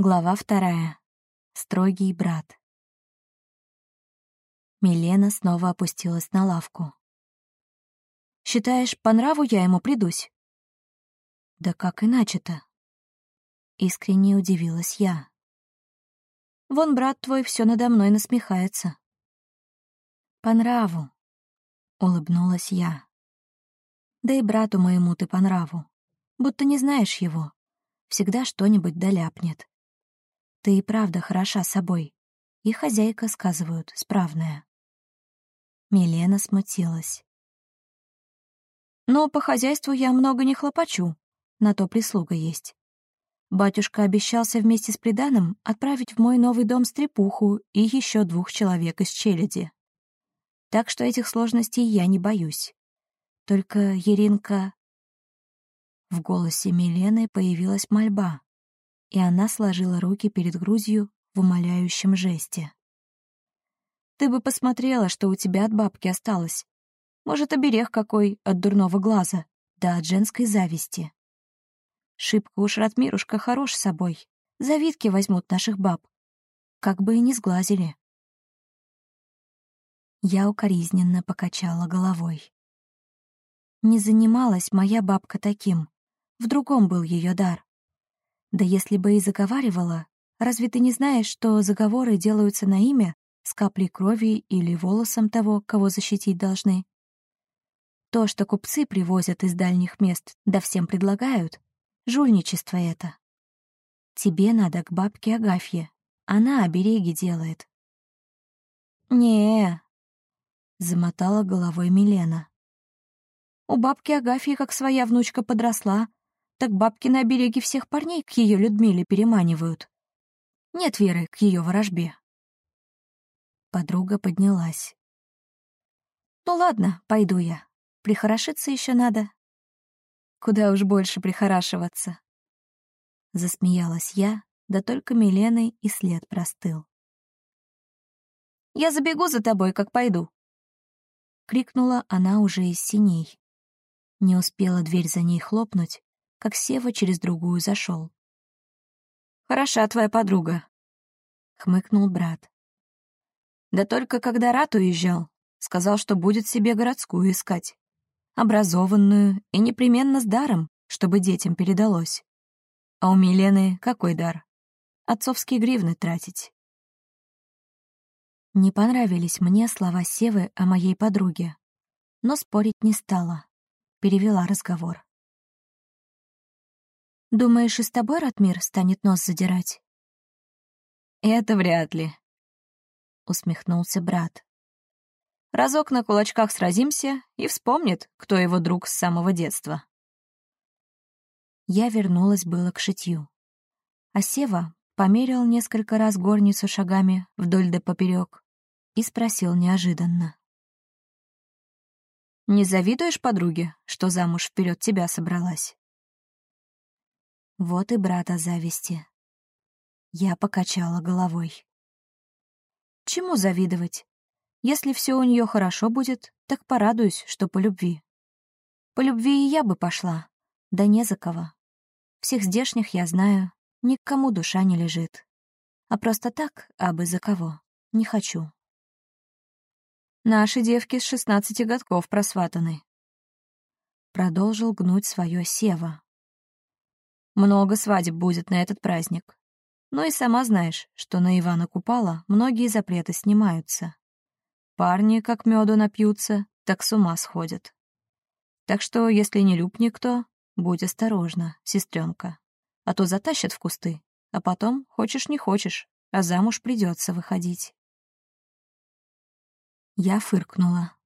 Глава вторая. Строгий брат. Милена снова опустилась на лавку. «Считаешь, по нраву я ему придусь?» «Да как иначе-то?» Искренне удивилась я. «Вон брат твой все надо мной насмехается». «По нраву», — улыбнулась я. «Да и брату моему ты по нраву, будто не знаешь его, всегда что-нибудь доляпнет. Ты и правда хороша собой, и хозяйка, сказывают, справная». Милена смутилась. «Но по хозяйству я много не хлопочу, на то прислуга есть. Батюшка обещался вместе с приданым отправить в мой новый дом стрепуху и еще двух человек из челяди. Так что этих сложностей я не боюсь. Только Еринка... В голосе Милены появилась мольба, и она сложила руки перед грудью в умоляющем жесте. «Ты бы посмотрела, что у тебя от бабки осталось. Может, оберег какой от дурного глаза, да от женской зависти. Шибко уж Ратмирушка хорош собой. Завидки возьмут наших баб. Как бы и не сглазили. Я укоризненно покачала головой. Не занималась моя бабка таким. В другом был ее дар. Да если бы и заговаривала, разве ты не знаешь, что заговоры делаются на имя с каплей крови или волосом того, кого защитить должны? То, что купцы привозят из дальних мест, да всем предлагают, Жульничество это. Тебе надо к бабке Агафье. Она обереги делает. не замотала головой Милена. У бабки Агафьи, как своя внучка подросла, так бабки на обереги всех парней к ее Людмиле переманивают. Нет веры к ее ворожбе. Подруга поднялась. «Ну ладно, пойду я. Прихорошиться еще надо, Куда уж больше прихорашиваться. Засмеялась я, да только Миленой и след простыл. «Я забегу за тобой, как пойду!» Крикнула она уже из синей. Не успела дверь за ней хлопнуть, как Сева через другую зашел. «Хороша твоя подруга», — хмыкнул брат. «Да только когда Рат уезжал, сказал, что будет себе городскую искать образованную и непременно с даром, чтобы детям передалось. А у Милены какой дар? Отцовские гривны тратить. Не понравились мне слова Севы о моей подруге, но спорить не стала. Перевела разговор. «Думаешь, и с тобой Ратмир станет нос задирать?» «Это вряд ли», — усмехнулся брат. Разок на кулачках сразимся и вспомнит, кто его друг с самого детства. Я вернулась было к шитью. А Сева померил несколько раз горницу шагами вдоль да поперек и спросил неожиданно. «Не завидуешь подруге, что замуж вперед тебя собралась?» Вот и брата зависти. Я покачала головой. «Чему завидовать? Если все у нее хорошо будет, так порадуюсь, что по любви. По любви и я бы пошла, да не за кого. Всех здешних я знаю, никому душа не лежит. А просто так, а бы за кого, не хочу. Наши девки с шестнадцати годков просватаны. Продолжил гнуть свое сева. Много свадеб будет на этот праздник. Ну и сама знаешь, что на Ивана Купала многие запреты снимаются. Парни, как меду напьются, так с ума сходят. Так что, если не люб никто, будь осторожна, сестренка, а то затащат в кусты, а потом, хочешь не хочешь, а замуж придется выходить. Я фыркнула.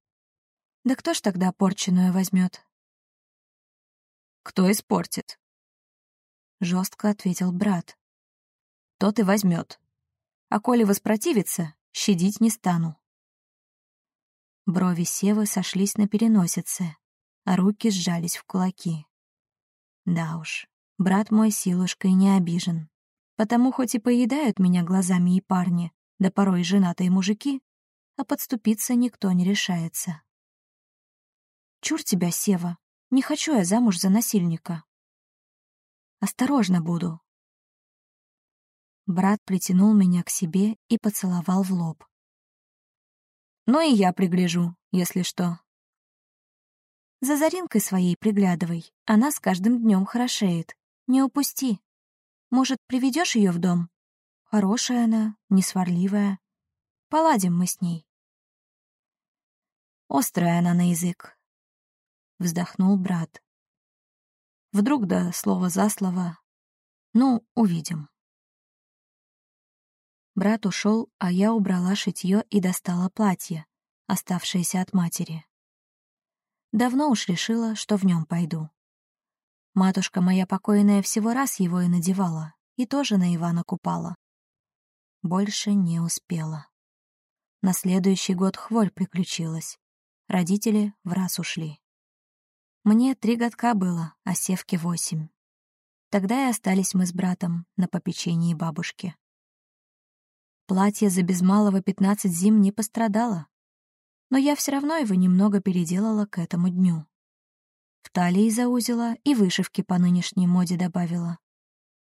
Да кто ж тогда порченую возьмет? Кто испортит? Жестко ответил брат. Тот и возьмет. А коли воспротивится, щадить не стану. Брови Севы сошлись на переносице, а руки сжались в кулаки. Да уж, брат мой силушкой не обижен. Потому хоть и поедают меня глазами и парни, да порой женатые мужики, а подступиться никто не решается. Чур тебя, Сева, не хочу я замуж за насильника. Осторожно буду. брат притянул меня к себе и поцеловал в лоб. «Ну и я пригляжу, если что». «За Заринкой своей приглядывай, она с каждым днем хорошеет. Не упусти. Может, приведешь ее в дом? Хорошая она, несварливая. Поладим мы с ней». Острая она на язык. Вздохнул брат. Вдруг да слово за слово. Ну, увидим. Брат ушел, а я убрала шитье и достала платье, оставшееся от матери. Давно уж решила, что в нем пойду. Матушка моя покойная всего раз его и надевала, и тоже на Ивана купала. Больше не успела. На следующий год хворь приключилась. Родители в раз ушли. Мне три годка было, а Севке восемь. Тогда и остались мы с братом на попечении бабушки. Платье за без малого пятнадцать зим не пострадало, но я все равно его немного переделала к этому дню. В талии заузила и вышивки по нынешней моде добавила,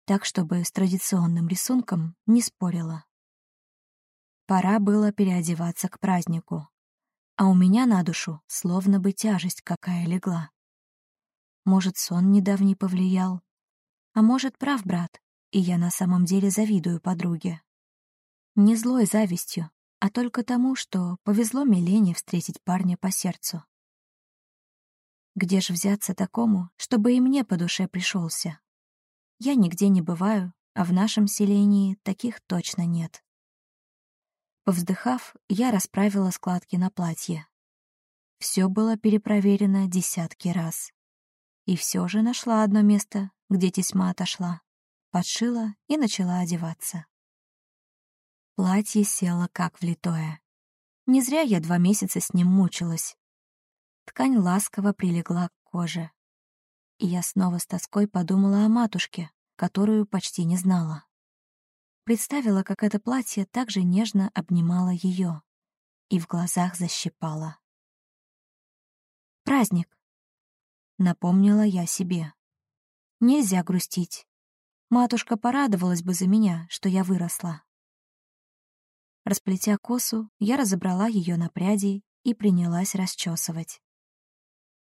так, чтобы с традиционным рисунком не спорила. Пора было переодеваться к празднику, а у меня на душу словно бы тяжесть какая легла. Может, сон недавний повлиял, а может, прав брат, и я на самом деле завидую подруге. Не злой завистью, а только тому, что повезло Милене встретить парня по сердцу. Где же взяться такому, чтобы и мне по душе пришелся? Я нигде не бываю, а в нашем селении таких точно нет. Повздыхав, я расправила складки на платье. Все было перепроверено десятки раз. И все же нашла одно место, где тесьма отошла, подшила и начала одеваться. Платье село как влитое. Не зря я два месяца с ним мучилась. Ткань ласково прилегла к коже. И я снова с тоской подумала о матушке, которую почти не знала. Представила, как это платье так же нежно обнимало ее и в глазах защипало. «Праздник!» — напомнила я себе. «Нельзя грустить. Матушка порадовалась бы за меня, что я выросла. Расплетя косу, я разобрала ее на пряди и принялась расчесывать.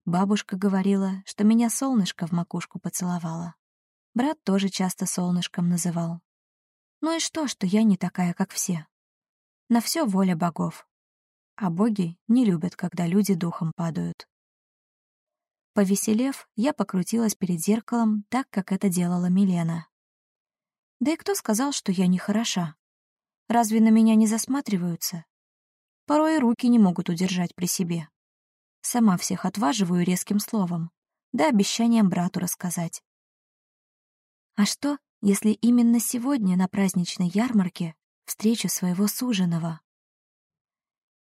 Бабушка говорила, что меня солнышко в макушку поцеловало. Брат тоже часто солнышком называл. Ну и что, что я не такая, как все? На все воля богов. А боги не любят, когда люди духом падают. Повеселев, я покрутилась перед зеркалом так, как это делала Милена. Да и кто сказал, что я не хороша? Разве на меня не засматриваются? Порой руки не могут удержать при себе. Сама всех отваживаю резким словом, да обещанием брату рассказать. А что, если именно сегодня на праздничной ярмарке встречу своего суженого?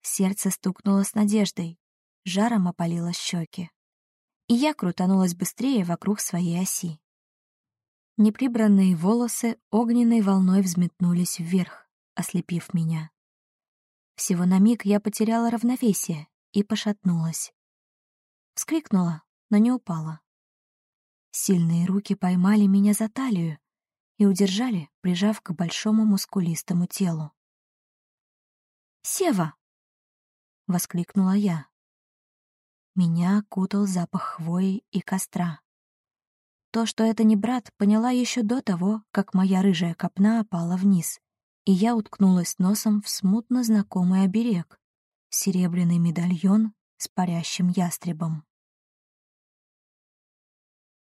Сердце стукнуло с надеждой, жаром опалило щеки. И я крутанулась быстрее вокруг своей оси. Неприбранные волосы огненной волной взметнулись вверх ослепив меня. Всего на миг я потеряла равновесие и пошатнулась. Вскрикнула, но не упала. Сильные руки поймали меня за талию и удержали, прижав к большому мускулистому телу. «Сева!» — воскликнула я. Меня окутал запах хвои и костра. То, что это не брат, поняла еще до того, как моя рыжая копна опала вниз и я уткнулась носом в смутно знакомый оберег — серебряный медальон с парящим ястребом.